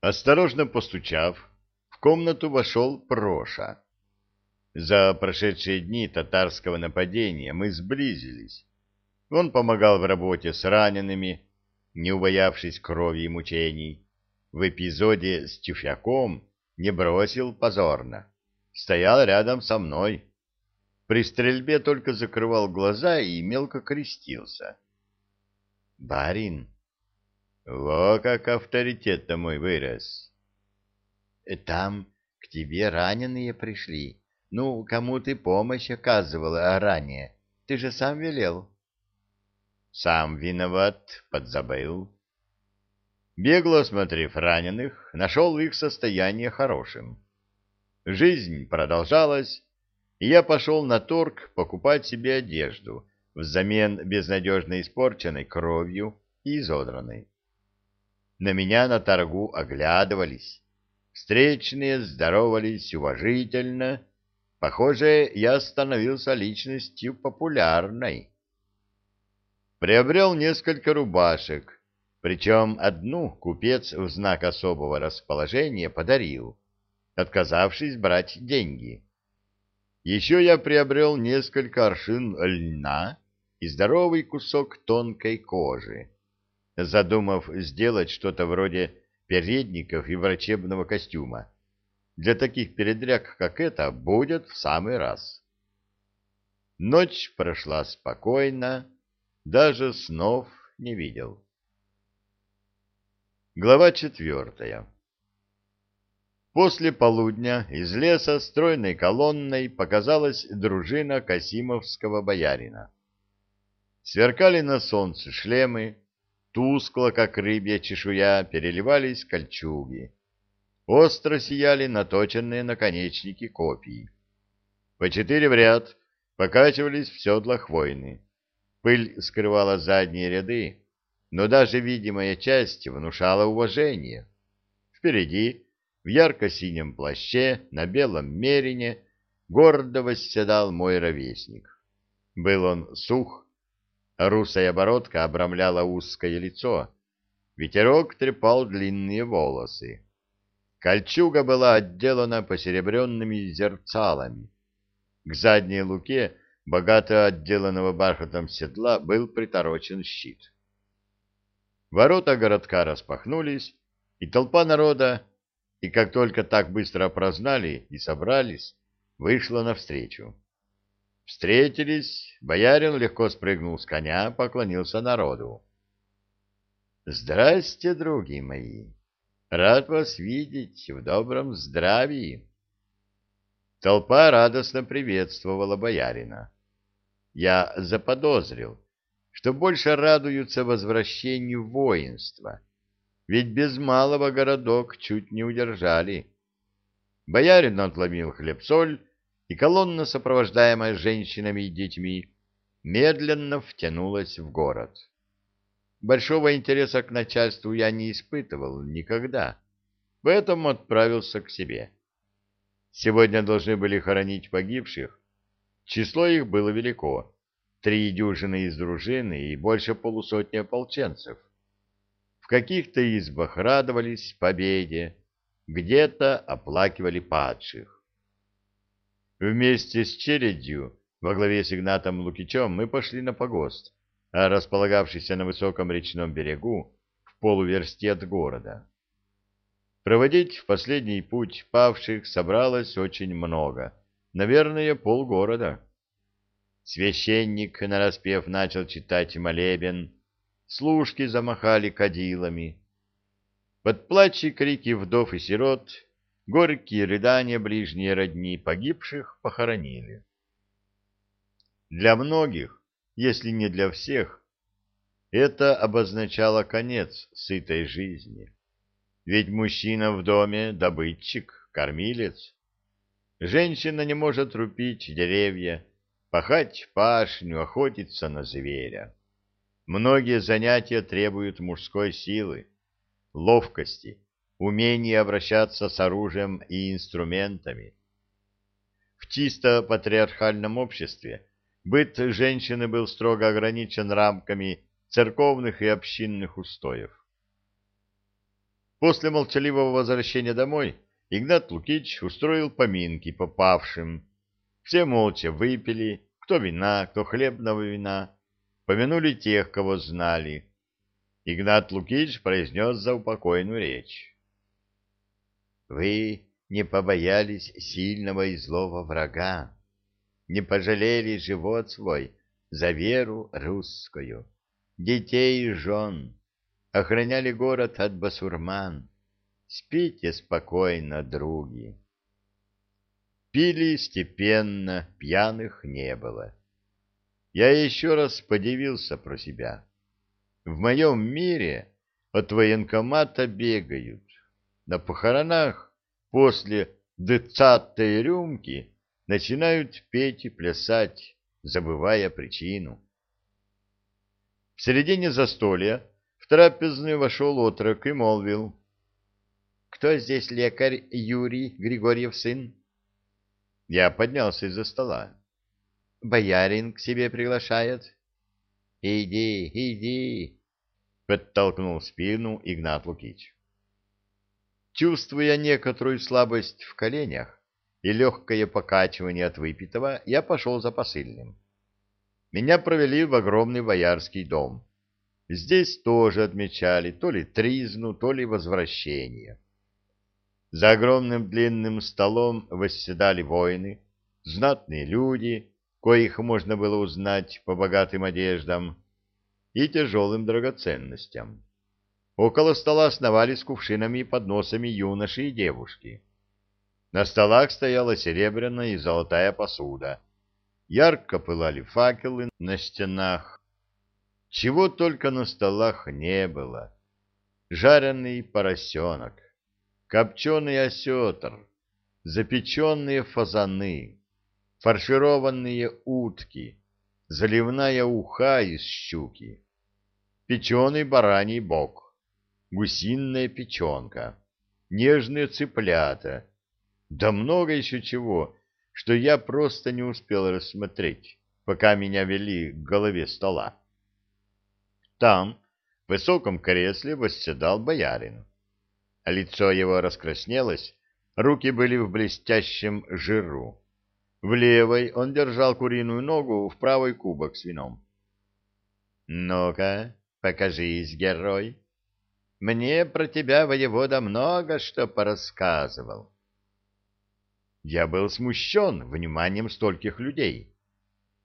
Осторожно постучав, в комнату вошел Проша. За прошедшие дни татарского нападения мы сблизились. Он помогал в работе с ранеными, не убоявшись крови и мучений. В эпизоде с Тюфяком не бросил позорно. Стоял рядом со мной. При стрельбе только закрывал глаза и мелко крестился. «Барин!» «Во как авторитет-то мой вырос!» «Там к тебе раненые пришли. Ну, кому ты помощь оказывала ранее? Ты же сам велел». «Сам виноват, подзабыл». Бегло осмотрев раненых, нашел их состояние хорошим. Жизнь продолжалась, и я пошел на торг покупать себе одежду взамен безнадежно испорченной кровью и изодранной. На меня на торгу оглядывались. Встречные здоровались уважительно. Похоже, я становился личностью популярной. Приобрел несколько рубашек, причем одну купец в знак особого расположения подарил, отказавшись брать деньги. Еще я приобрел несколько аршин льна и здоровый кусок тонкой кожи, задумав сделать что-то вроде передников и врачебного костюма. Для таких передряг, как это, будет в самый раз. Ночь прошла спокойно, даже снов не видел. Глава четвертая После полудня из леса стройной колонной показалась дружина Касимовского боярина. Сверкали на солнце шлемы, тускло, как рыбья чешуя, переливались кольчуги. Остро сияли наточенные наконечники копий. По четыре в ряд покачивались в седлах воины. Пыль скрывала задние ряды, но даже видимая часть внушала уважение. Впереди в ярко-синем плаще, на белом мерине, гордо восседал мой ровесник. Был он сух, русая бородка обрамляла узкое лицо, ветерок трепал длинные волосы. Кольчуга была отделана посеребренными зерцалами. К задней луке, богато отделанного бархатом седла, был приторочен щит. Ворота городка распахнулись, и толпа народа и как только так быстро прознали и собрались, вышла навстречу. Встретились, боярин легко спрыгнул с коня, поклонился народу. «Здрасте, други мои! Рад вас видеть в добром здравии!» Толпа радостно приветствовала боярина. Я заподозрил, что больше радуются возвращению воинства — ведь без малого городок чуть не удержали. Боярин отломил хлеб-соль, и колонна, сопровождаемая женщинами и детьми, медленно втянулась в город. Большого интереса к начальству я не испытывал никогда, поэтому отправился к себе. Сегодня должны были хоронить погибших. Число их было велико — три дюжины из дружины и больше полусотни ополченцев. В каких-то избах радовались победе, где-то оплакивали падших. Вместе с чередью во главе с Игнатом Лукичем мы пошли на погост, располагавшийся на высоком речном берегу в полуверсте от города. Проводить в последний путь павших собралось очень много, наверное, полгорода. Священник, нараспев, начал читать молебен, служки замахали кадилами. Под плач и крики вдов и сирот горькие рыдания ближние родни погибших похоронили. Для многих, если не для всех, это обозначало конец сытой жизни. Ведь мужчина в доме — добытчик, кормилец. Женщина не может рубить деревья, пахать пашню, охотиться на зверя. Многие занятия требуют мужской силы, ловкости, умения обращаться с оружием и инструментами. В чисто патриархальном обществе быт женщины был строго ограничен рамками церковных и общинных устоев. После молчаливого возвращения домой Игнат Лукич устроил поминки попавшим. Все молча выпили, кто вина, кто хлебного вина, помянули тех, кого знали. Игнат Лукич произнес заупокойную речь. «Вы не побоялись сильного и злого врага, не пожалели живот свой за веру русскую, детей и жен, охраняли город от басурман. Спите спокойно, други. Пили степенно, пьяных не было. Я еще раз подивился про себя. В моем мире от военкомата бегают. На похоронах после децатой рюмки начинают петь и плясать, забывая причину. В середине застолья в трапезную вошел отрок и молвил. — Кто здесь лекарь Юрий Григорьев сын? Я поднялся из-за стола. — Боярин к себе приглашает. — Иди, иди, — подтолкнул спину Игнат Лукич. Чувствуя некоторую слабость в коленях и легкое покачивание от выпитого, я пошел за посыльным. Меня провели в огромный боярский дом. Здесь тоже отмечали то ли тризну, то ли возвращение. За огромным длинным столом восседали воины, знатные люди, коих можно было узнать по богатым одеждам и тяжелым драгоценностям. Около стола сновали с кувшинами и подносами юноши и девушки. На столах стояла серебряная и золотая посуда — Ярко пылали факелы на стенах. Чего только на столах не было. Жареный поросенок, копченый осетр, запеченные фазаны, фаршированные утки, заливная уха из щуки, печеный бараний бок, гусиная печенка, нежные цыплята, да много еще чего, что я просто не успел рассмотреть, пока меня вели к голове стола. Там, в высоком кресле, восседал боярин. Лицо его раскраснелось, руки были в блестящем жиру. В левой он держал куриную ногу, в правой кубок с вином. «Ну-ка, покажись, герой. Мне про тебя воевода много что порассказывал». Я был смущен вниманием стольких людей.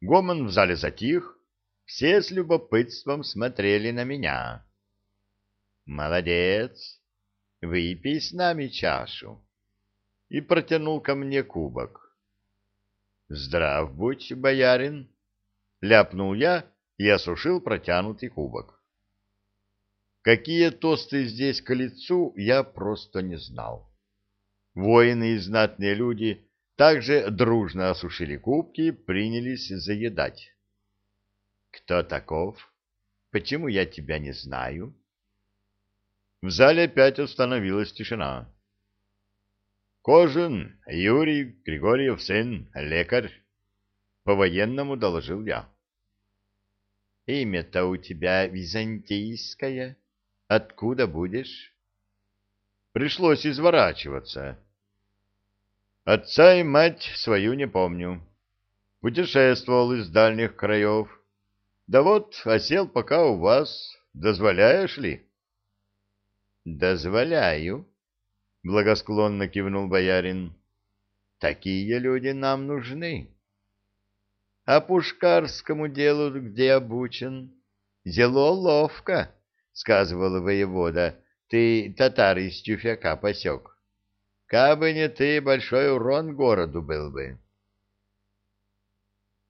Гомон в зале затих, все с любопытством смотрели на меня. «Молодец! Выпей с нами чашу!» И протянул ко мне кубок. «Здрав будь, боярин!» — ляпнул я и осушил протянутый кубок. Какие тосты здесь к лицу, я просто не знал. Воины и знатные люди также дружно осушили кубки и принялись заедать. «Кто таков? Почему я тебя не знаю?» В зале опять установилась тишина. «Кожин, Юрий Григорьев сын, лекарь», — по-военному доложил я. «Имя-то у тебя византийское. Откуда будешь?» Пришлось изворачиваться. Отца и мать свою не помню. Путешествовал из дальних краев. Да вот, осел пока у вас. Дозволяешь ли? Дозволяю, благосклонно кивнул боярин. Такие люди нам нужны. А пушкарскому делу где обучен? Зело ловко, сказывал воевода. Ты татар из тюфяка посек. Кабы не ты, большой урон городу был бы.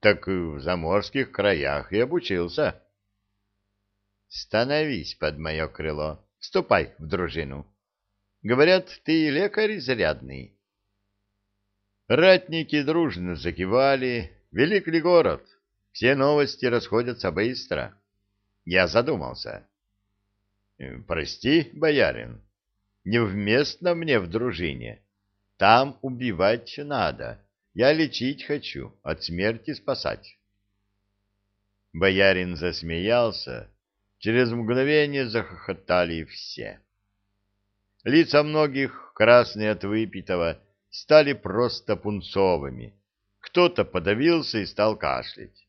Так в заморских краях и обучился. Становись под мое крыло, вступай в дружину. Говорят, ты лекарь зарядный. Ратники дружно закивали. Велик ли город? Все новости расходятся быстро. Я задумался. Прости, боярин, Невместно мне в дружине. Там убивать надо. Я лечить хочу, от смерти спасать. Боярин засмеялся. Через мгновение захохотали все. Лица многих, красные от выпитого, стали просто пунцовыми. Кто-то подавился и стал кашлять.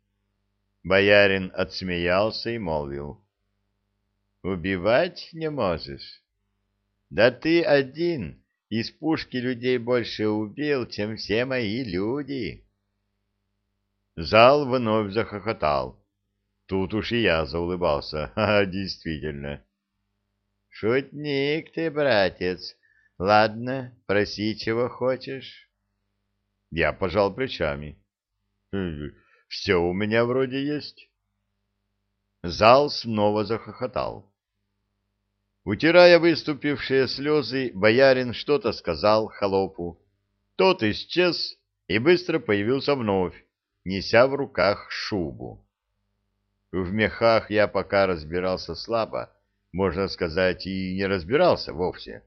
Боярин отсмеялся и молвил. «Убивать не можешь? Да ты один из пушки людей больше убил, чем все мои люди». Зал вновь захохотал. Тут уж и я заулыбался. А, действительно. Шутник ты, братец. Ладно, проси, чего хочешь. Я пожал плечами. Все у меня вроде есть. Зал снова захохотал. Утирая выступившие слезы, боярин что-то сказал холопу. Тот исчез и быстро появился вновь, неся в руках шубу. В мехах я пока разбирался слабо, можно сказать, и не разбирался вовсе.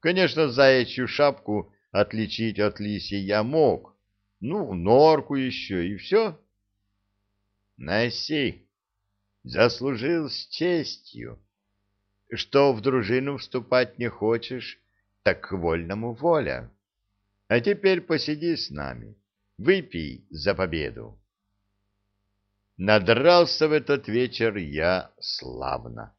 Конечно, заячью шапку отличить от лисьей я мог, ну, норку еще, и все. Носи, заслужил с честью. Что в дружину вступать не хочешь, так к вольному воля. А теперь посиди с нами. Выпей за победу. Надрался в этот вечер я славно.